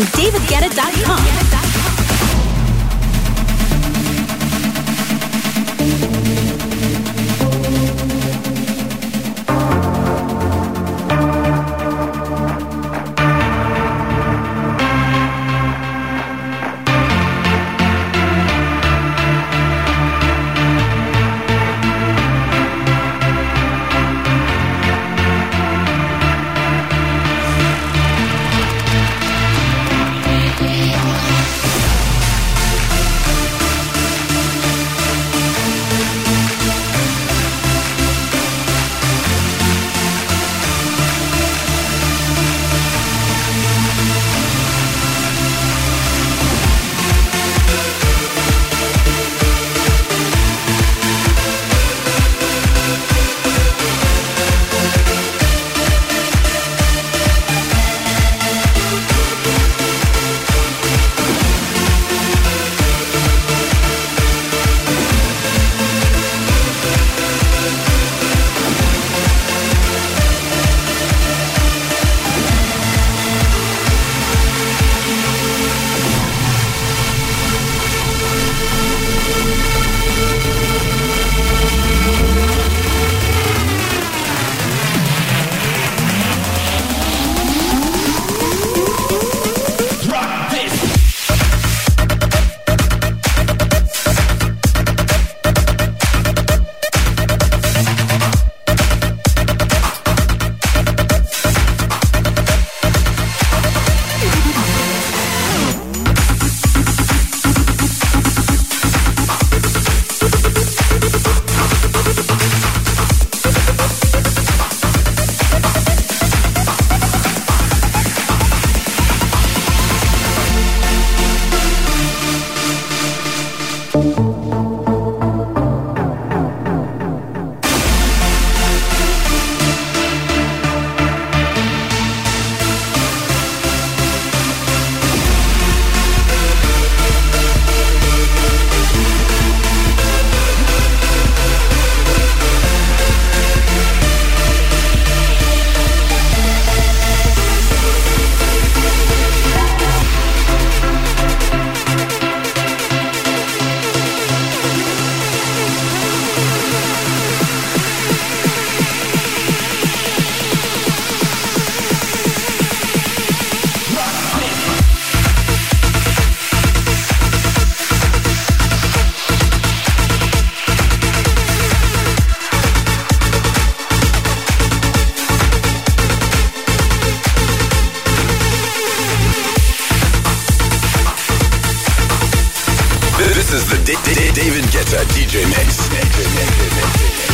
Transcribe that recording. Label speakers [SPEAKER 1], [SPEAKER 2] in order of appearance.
[SPEAKER 1] on davidguetta.com.
[SPEAKER 2] Música This is the D- D- David Guetta DJ mix.